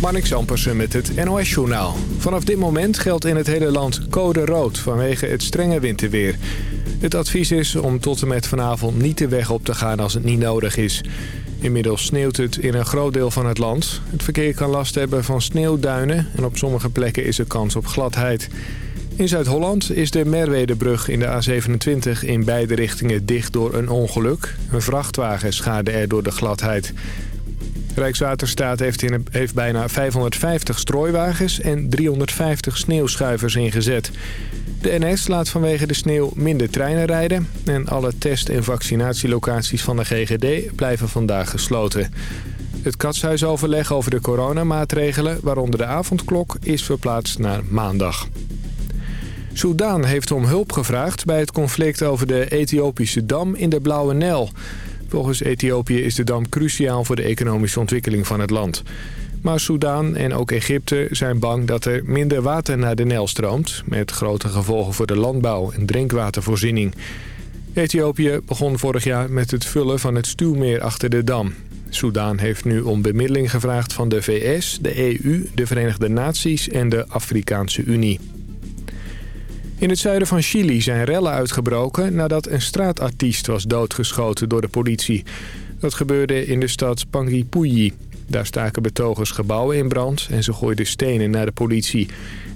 Marnix Ampersen met het NOS-journaal. Vanaf dit moment geldt in het hele land code rood vanwege het strenge winterweer. Het advies is om tot en met vanavond niet de weg op te gaan als het niet nodig is. Inmiddels sneeuwt het in een groot deel van het land. Het verkeer kan last hebben van sneeuwduinen en op sommige plekken is er kans op gladheid. In Zuid-Holland is de Merwedebrug in de A27 in beide richtingen dicht door een ongeluk. Een vrachtwagen schade er door de gladheid. Rijkswaterstaat heeft, in, heeft bijna 550 strooiwagens en 350 sneeuwschuivers ingezet. De NS laat vanwege de sneeuw minder treinen rijden... en alle test- en vaccinatielocaties van de GGD blijven vandaag gesloten. Het katshuisoverleg over de coronamaatregelen, waaronder de avondklok, is verplaatst naar maandag. Soudaan heeft om hulp gevraagd bij het conflict over de Ethiopische dam in de Blauwe Nijl. Volgens Ethiopië is de dam cruciaal voor de economische ontwikkeling van het land. Maar Soudaan en ook Egypte zijn bang dat er minder water naar de Nijl stroomt... met grote gevolgen voor de landbouw en drinkwatervoorziening. Ethiopië begon vorig jaar met het vullen van het stuwmeer achter de dam. Soudaan heeft nu om bemiddeling gevraagd van de VS, de EU, de Verenigde Naties en de Afrikaanse Unie. In het zuiden van Chili zijn rellen uitgebroken nadat een straatartiest was doodgeschoten door de politie. Dat gebeurde in de stad Panguipulli. Daar staken betogers gebouwen in brand en ze gooiden stenen naar de politie.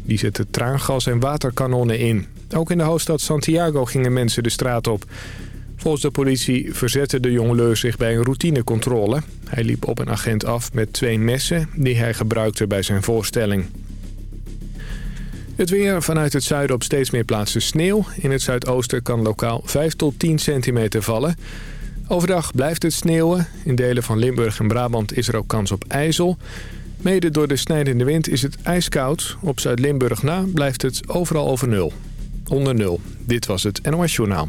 Die zette traangas en waterkanonnen in. Ook in de hoofdstad Santiago gingen mensen de straat op. Volgens de politie verzette de jongeleur zich bij een routinecontrole. Hij liep op een agent af met twee messen die hij gebruikte bij zijn voorstelling. Het weer vanuit het zuiden op steeds meer plaatsen sneeuw. In het zuidoosten kan lokaal 5 tot 10 centimeter vallen. Overdag blijft het sneeuwen. In delen van Limburg en Brabant is er ook kans op ijzel. Mede door de snijdende wind is het ijskoud. Op Zuid-Limburg na blijft het overal over nul. Onder nul. Dit was het NOS Journaal.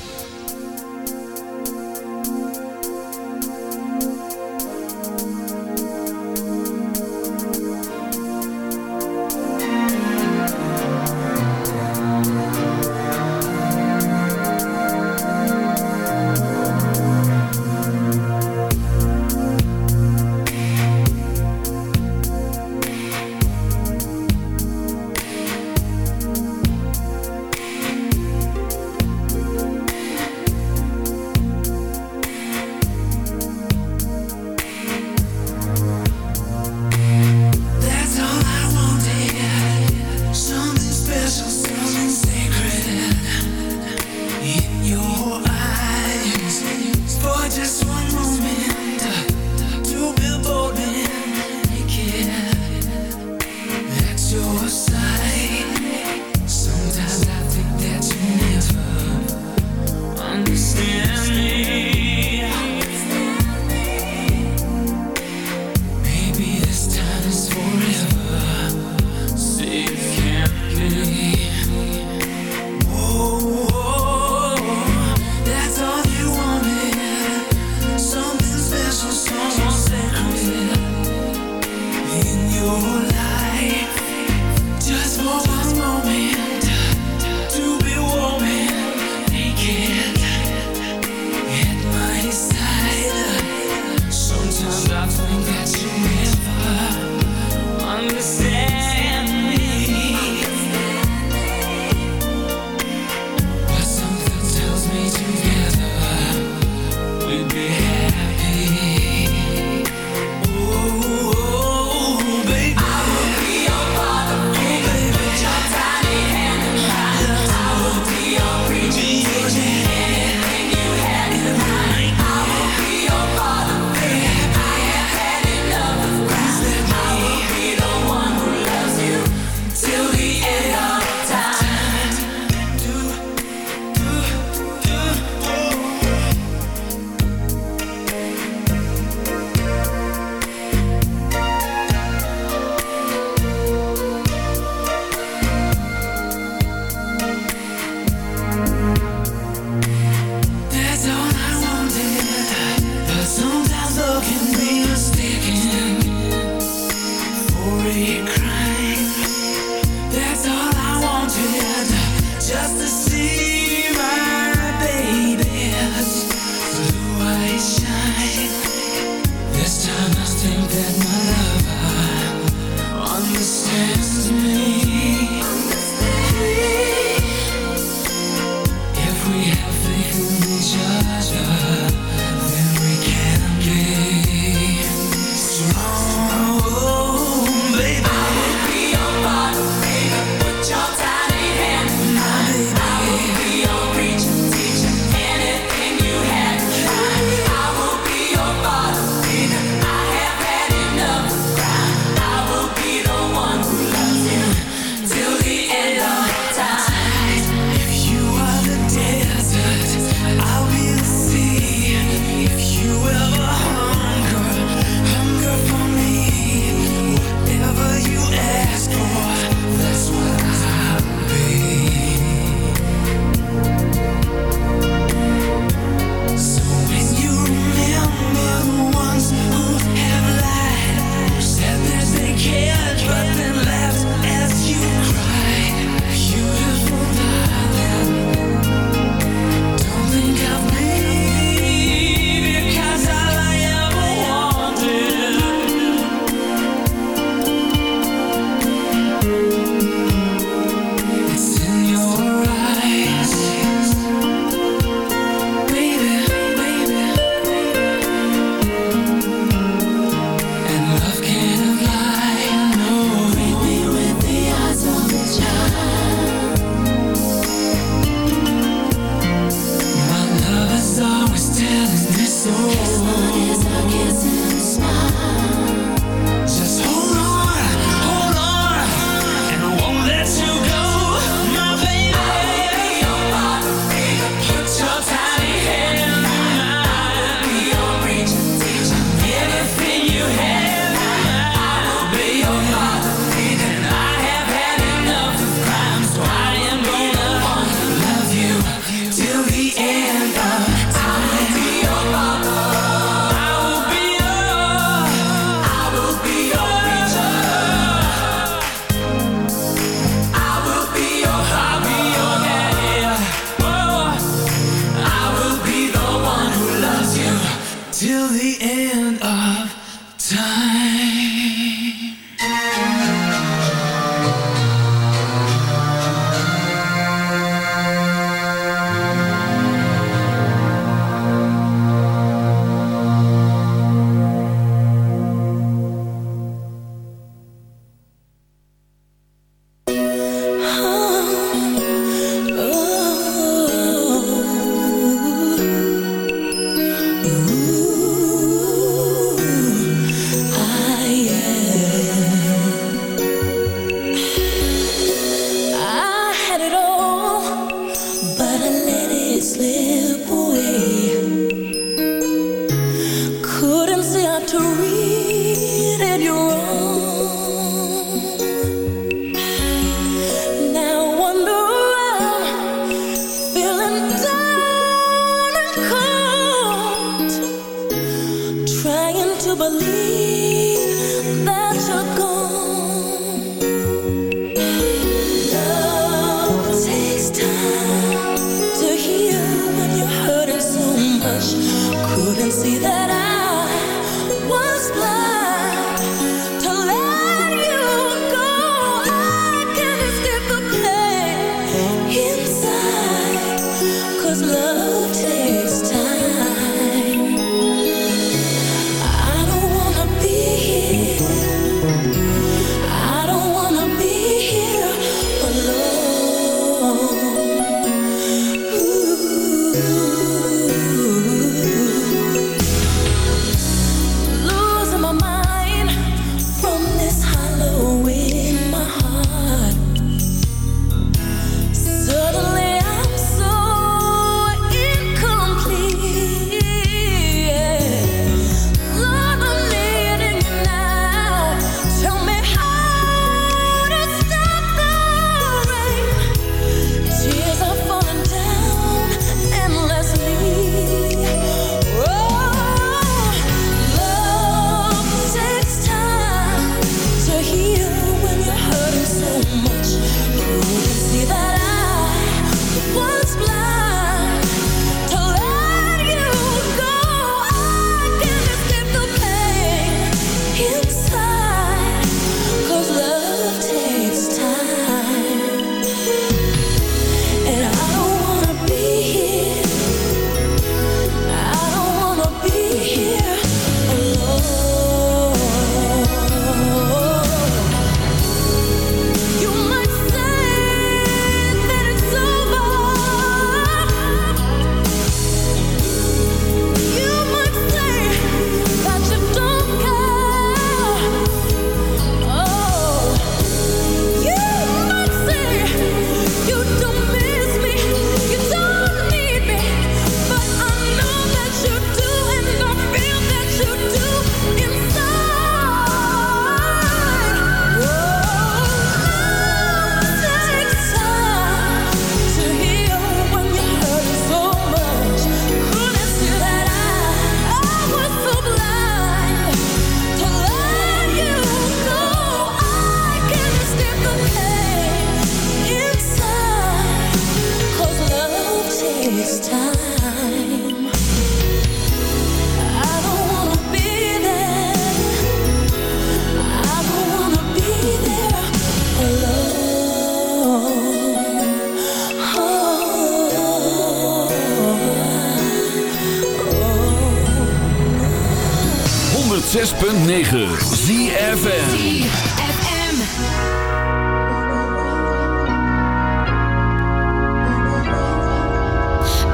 106.9 ZFM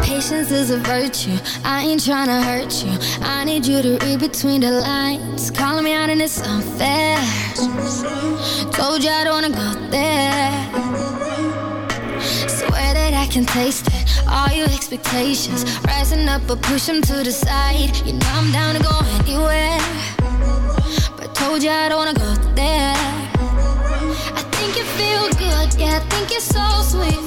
Patience is a virtue. I ain't trying to hurt you. I need you to read between the lines. Calling me out and it's unfair. Told you I don't wanna go there. Swear that I can taste it. All your expectations rising up, but push them to the side. You know I'm down to go anywhere told you I don't wanna go there. I think you feel good, yeah, I think you're so sweet.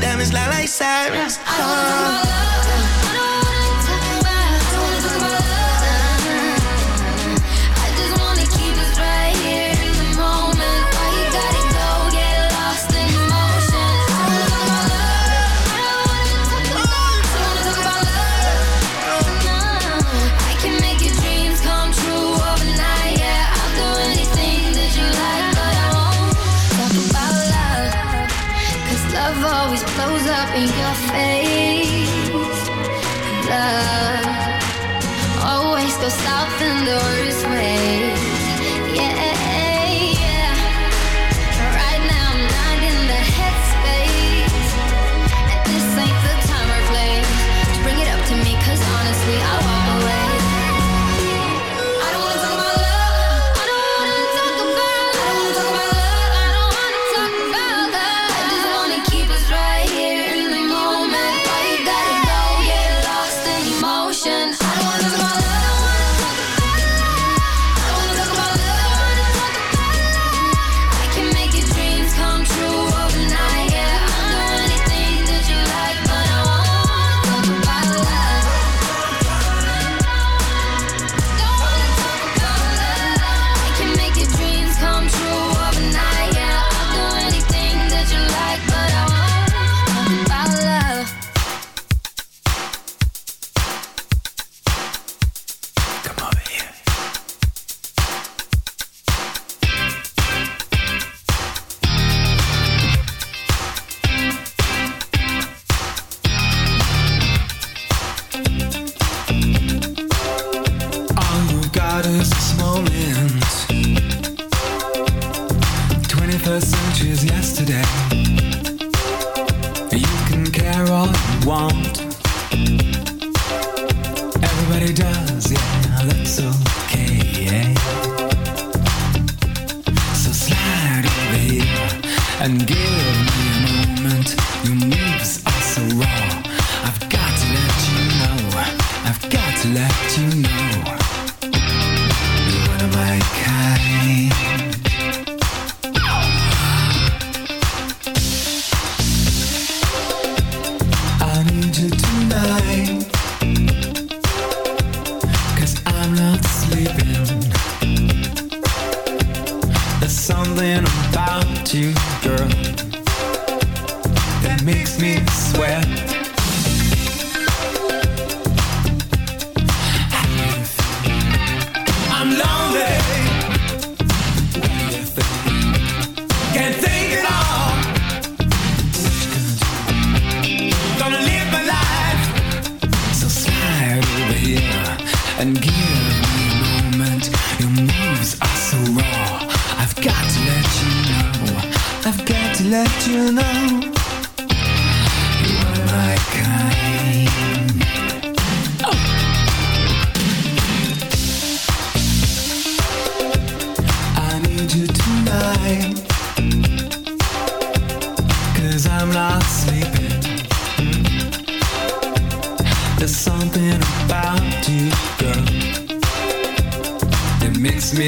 Diamonds lie like sirens. Let you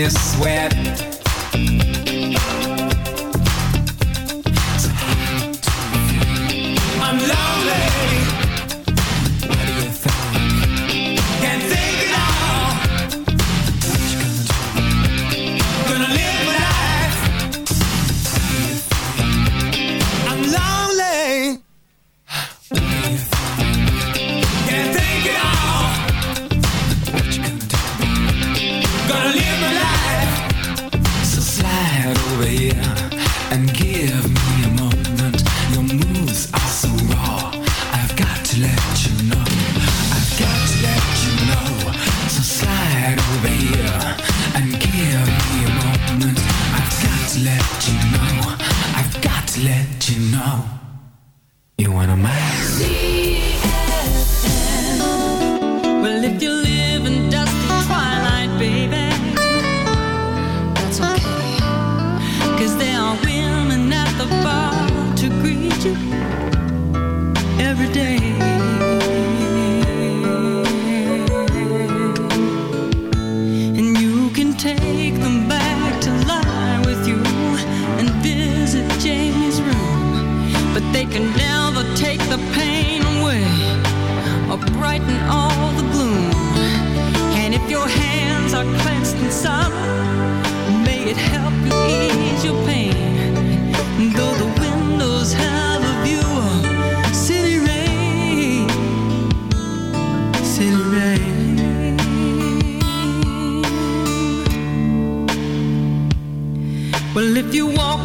know you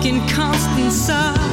when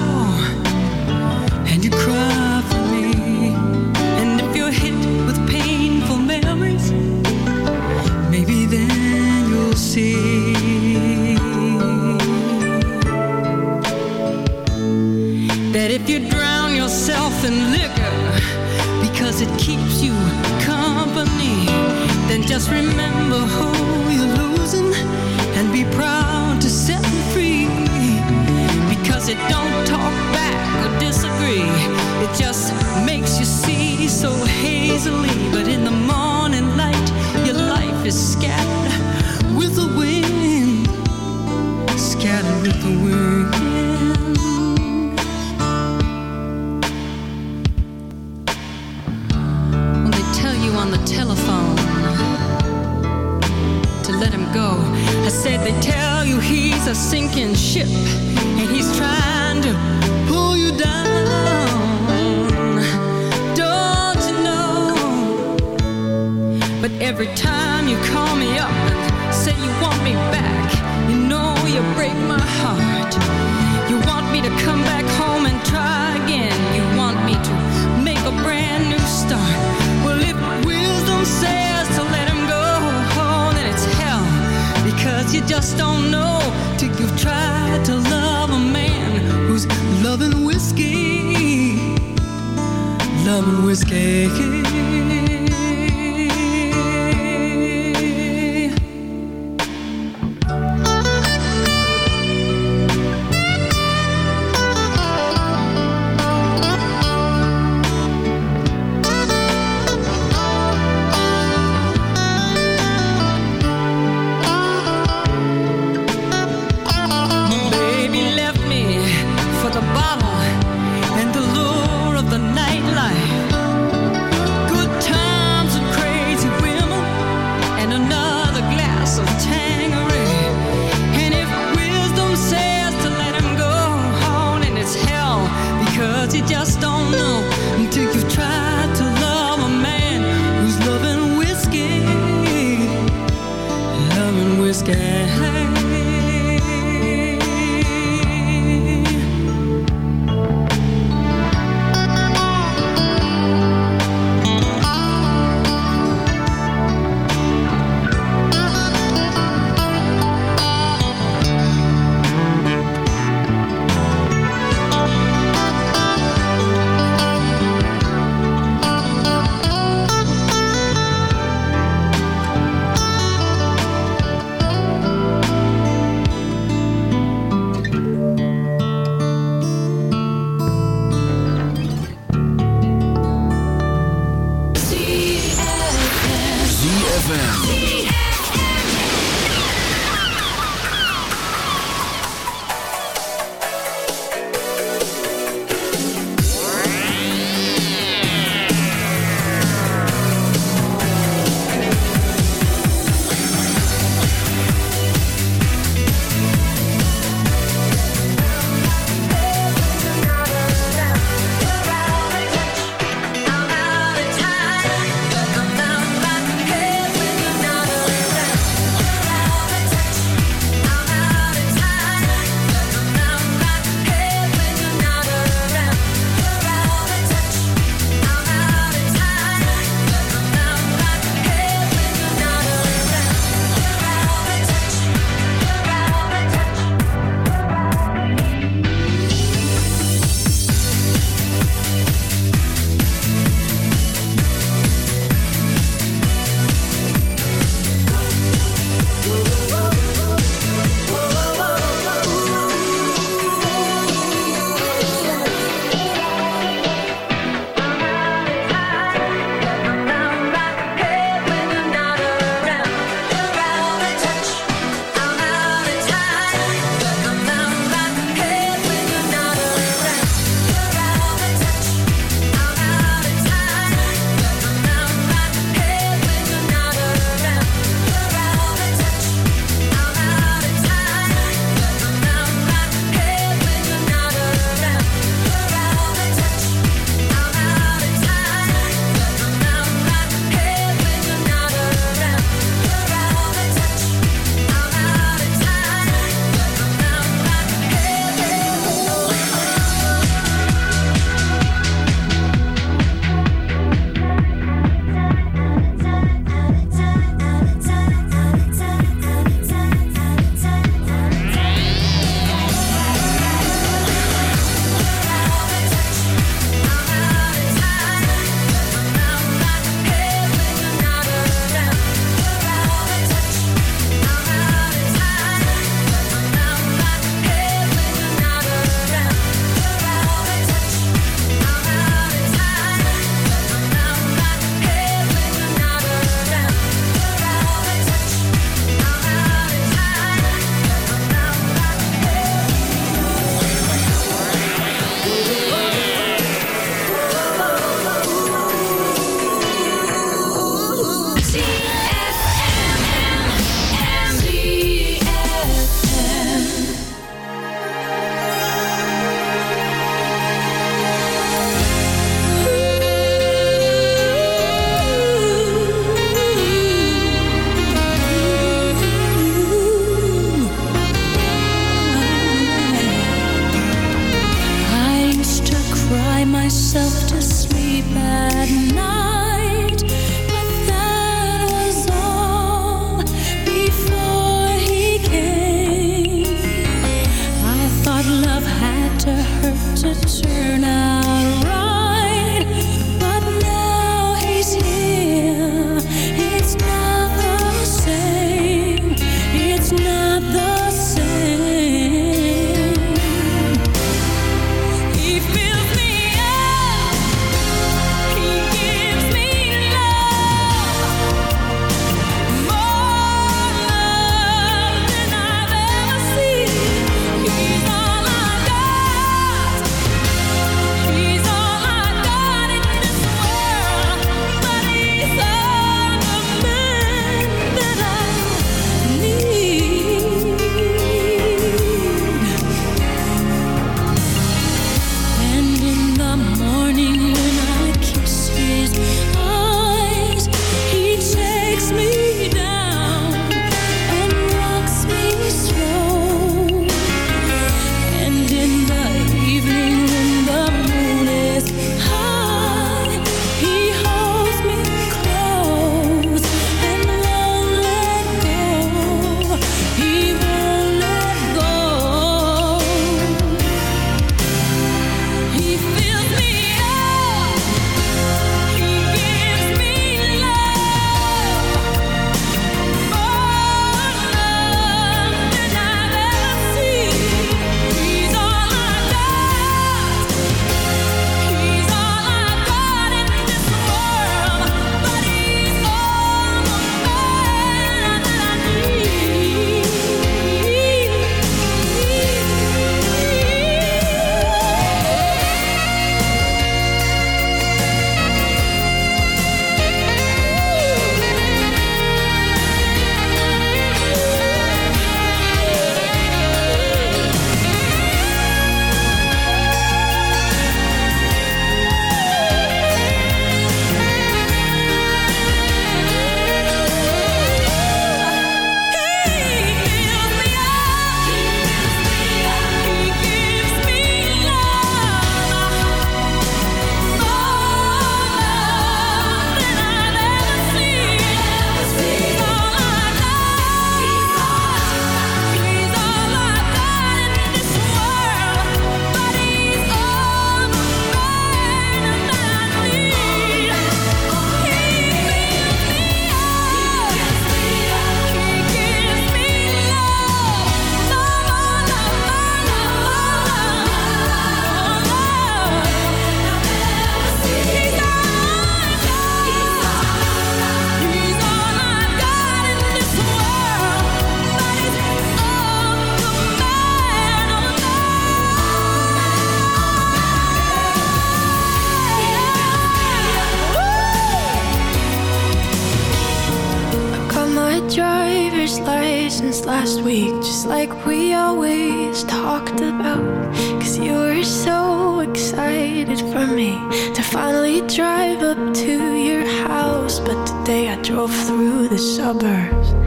strawberries.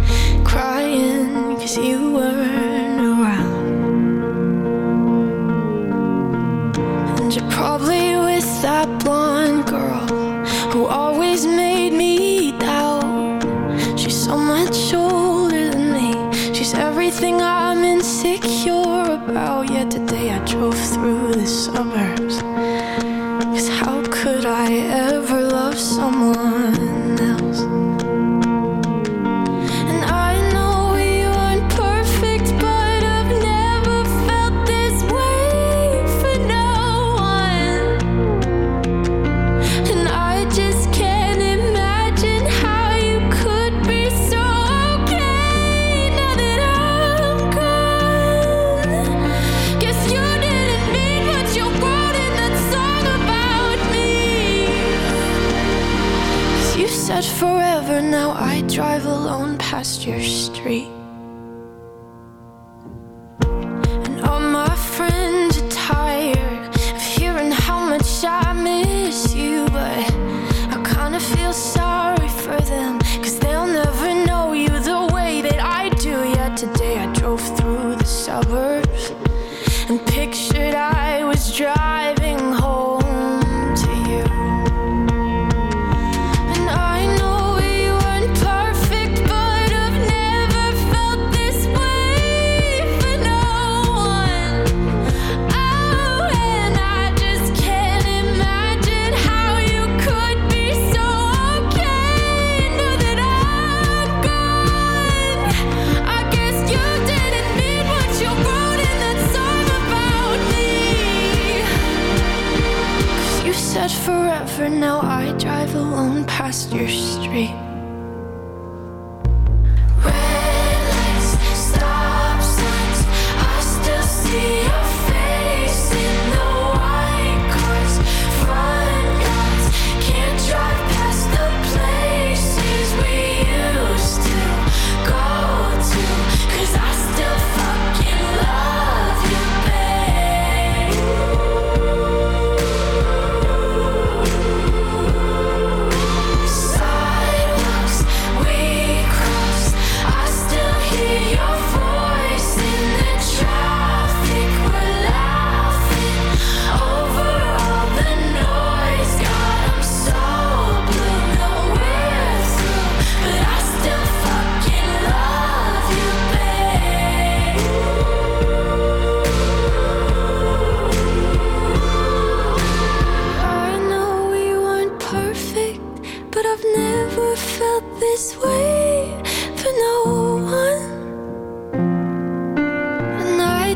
know I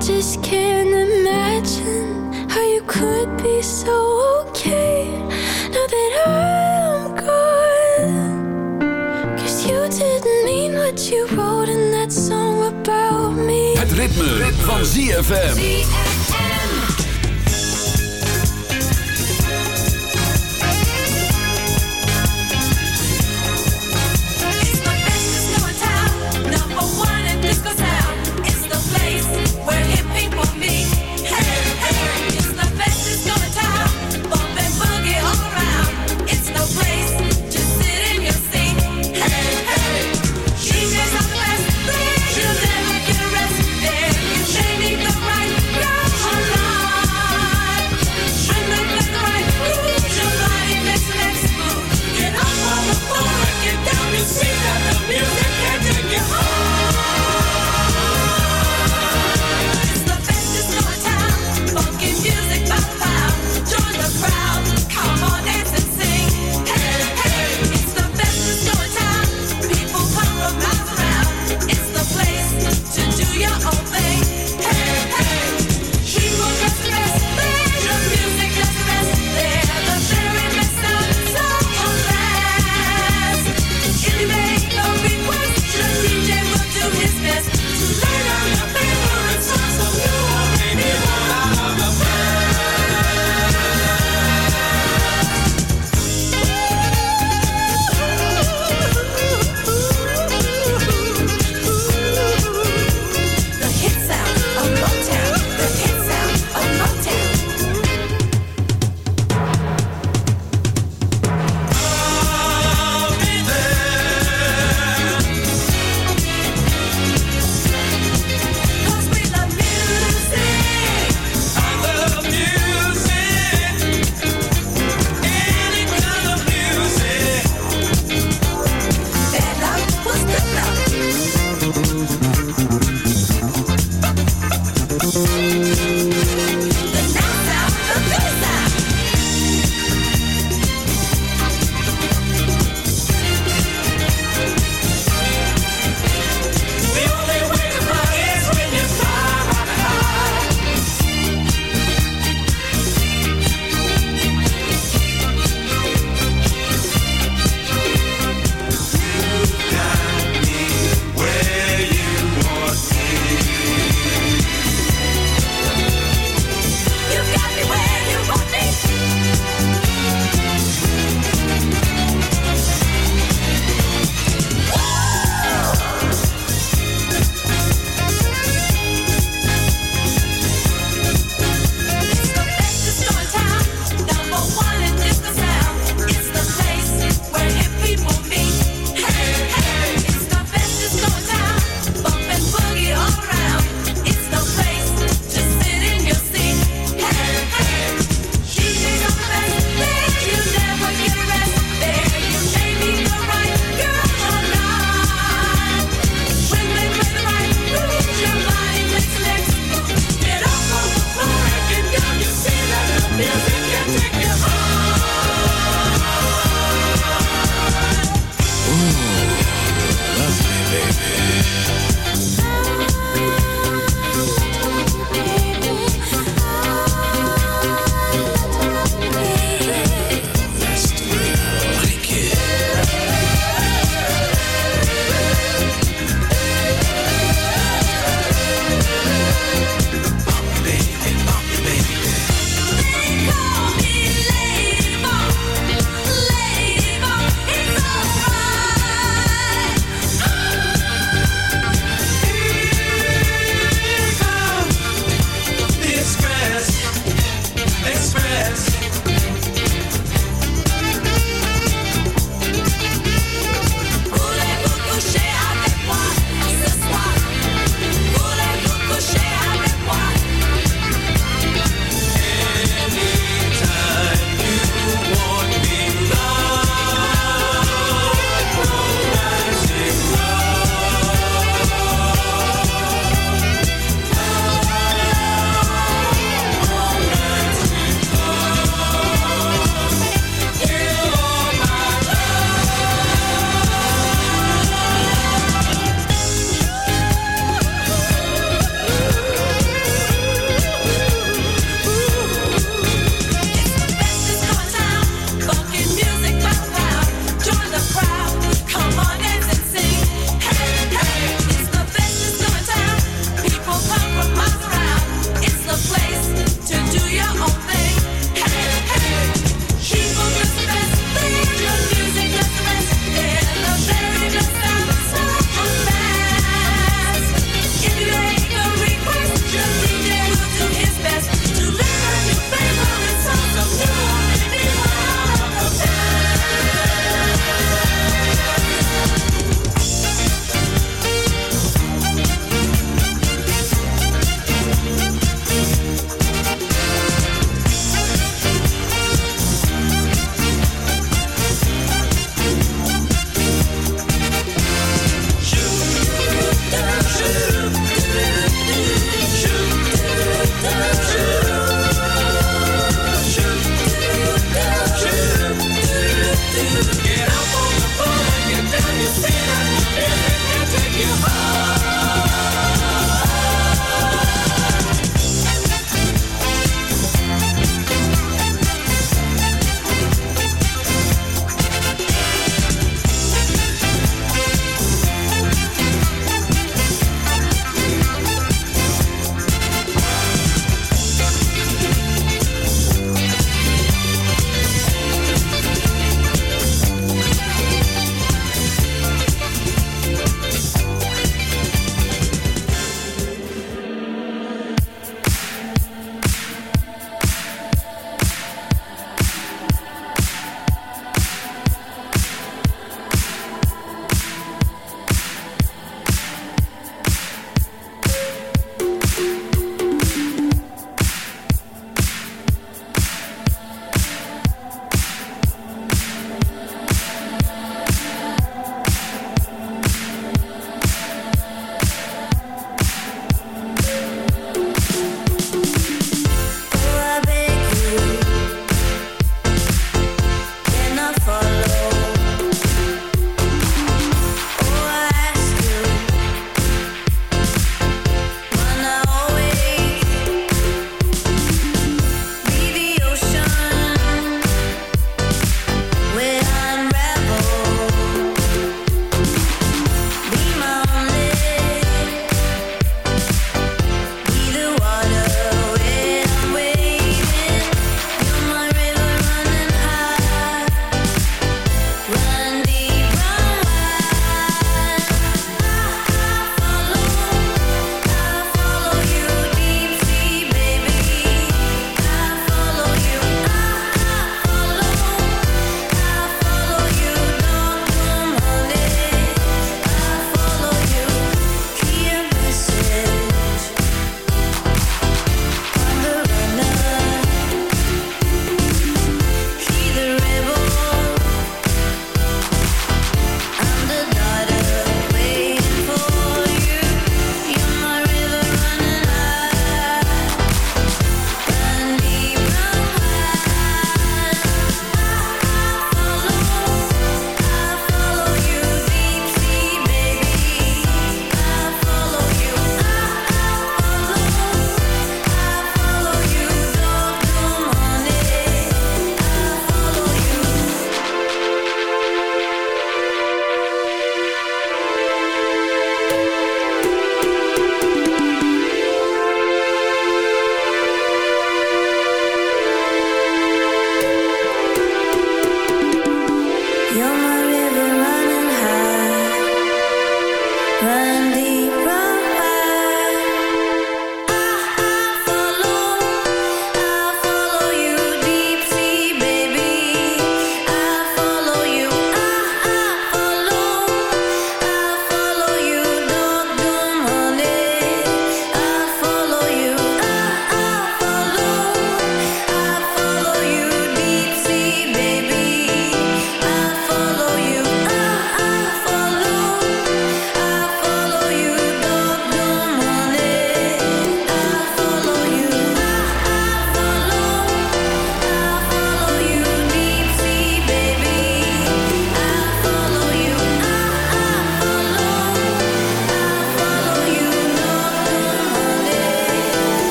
just can't imagine how you could be so okay now that I'm gone. Cause you didn't mean what you wrote in that song about me. Het ritme, ritme. van ZFM.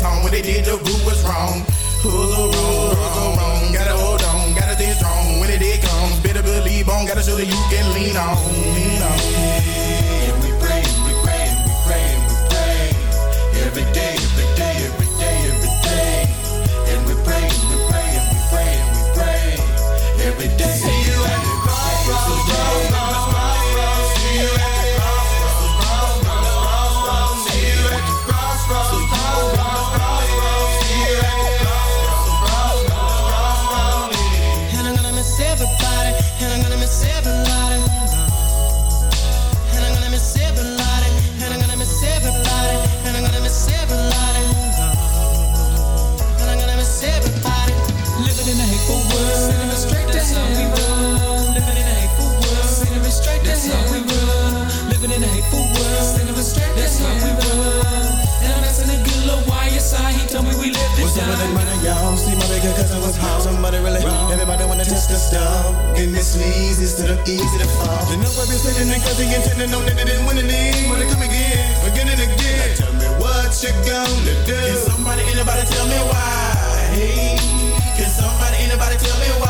that's home. What they did the group was wrong. Who's a wrong, who's a wrong. Gotta hold on, gotta stay strong. When it did come, better believe on. Gotta show that you can lean on. Everybody wanna test the stuff, and this leads is easy to fall. You know I've been sitting and cussing and telling no that they didn't win any. Wanna come again, again and again. Like, tell me what you gonna do? Can somebody, anybody tell me why? Can somebody, anybody tell me why?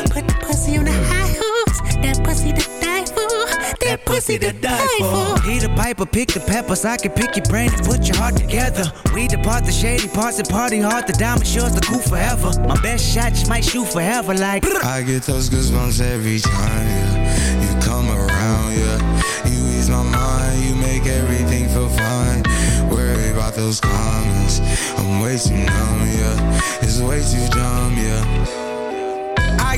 Put pussy on the high horse. That pussy to die for. That pussy to die for. Peter Piper, pick the peppers. I can pick your brain and put your heart together. We depart the shady parts and party hard. The diamond shows the cool forever. My best shot just might shoot forever. Like I get those goosebumps every time, yeah. You come around, yeah. You ease my mind, you make everything feel fine. Worry about those comments. I'm way too numb, yeah. It's way too dumb, yeah.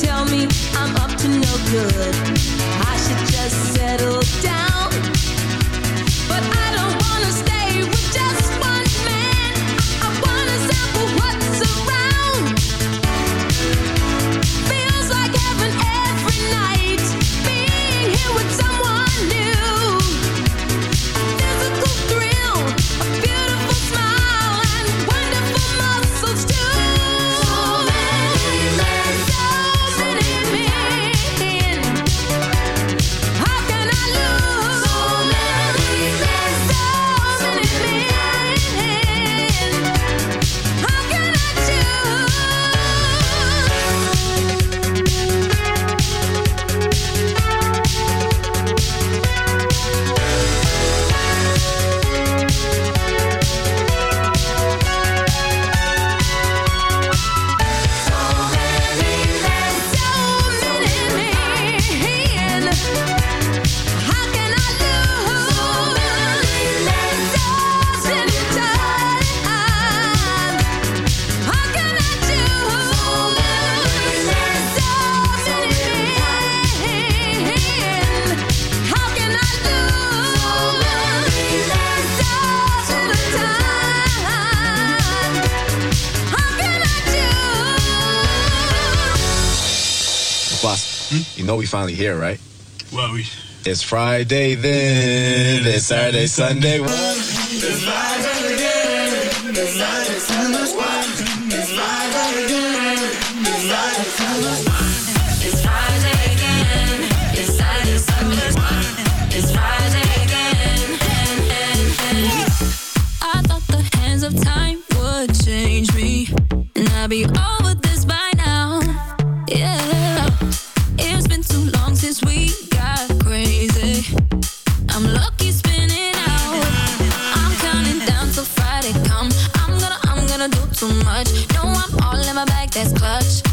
Tell me I'm up to no good. I should just settle down. we finally here, right? Well, we. It's Friday then, it's Saturday, Sunday. It's Friday again, it's Friday, Sunday. What? It's Friday again, it's Friday, Sunday. It's Friday it's Saturday, Sunday. Friday again. I thought the hands of time would change me, and I'd be all much. No, I'm all in my bag, that's clutch.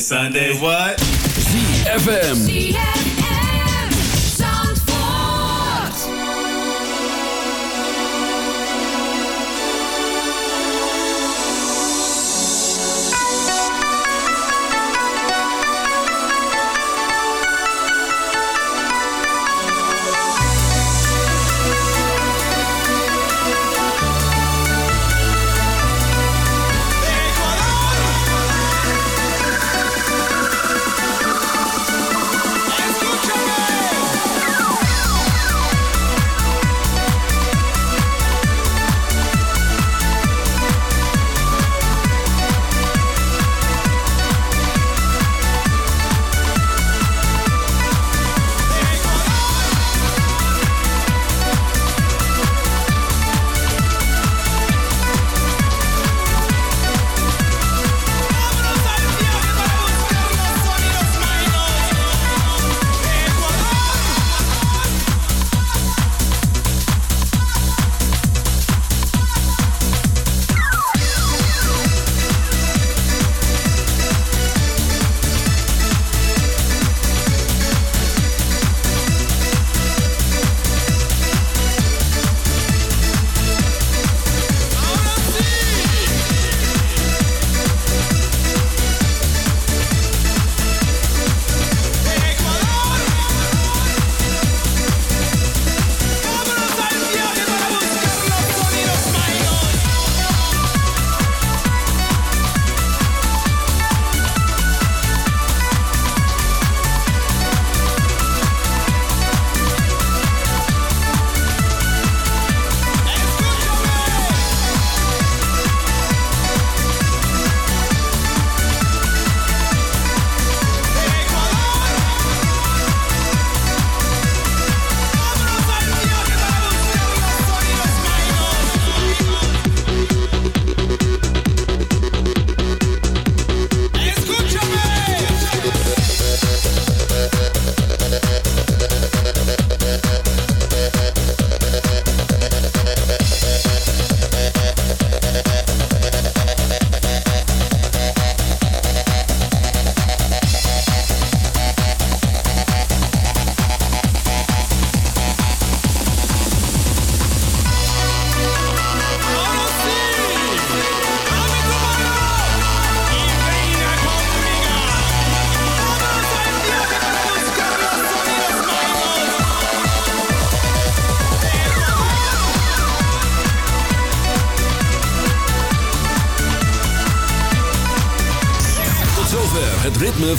Saturday, Sunday, what? ZFM.